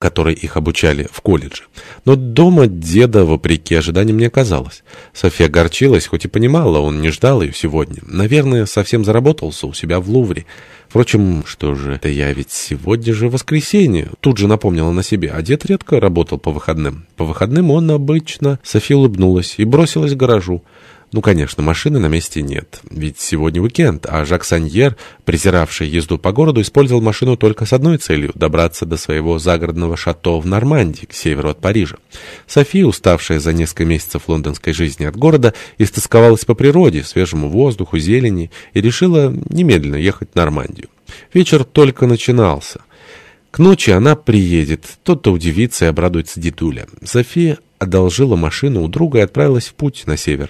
которой их обучали в колледже. Но дома деда, вопреки ожиданиям, не оказалось. София огорчилась, хоть и понимала, он не ждал ее сегодня. Наверное, совсем заработался у себя в Лувре. Впрочем, что же, это я ведь сегодня же воскресенье. Тут же напомнила на себе, а дед редко работал по выходным. По выходным он обычно... София улыбнулась и бросилась к гаражу. Ну, конечно, машины на месте нет, ведь сегодня уикенд, а Жак Саньер, презиравший езду по городу, использовал машину только с одной целью — добраться до своего загородного шато в Нормандии, к северу от Парижа. София, уставшая за несколько месяцев лондонской жизни от города, истосковалась по природе, свежему воздуху, зелени и решила немедленно ехать в Нормандию. Вечер только начинался. К ночи она приедет, тот-то удивится и обрадуется дедуля. София одолжила машину у друга и отправилась в путь на север.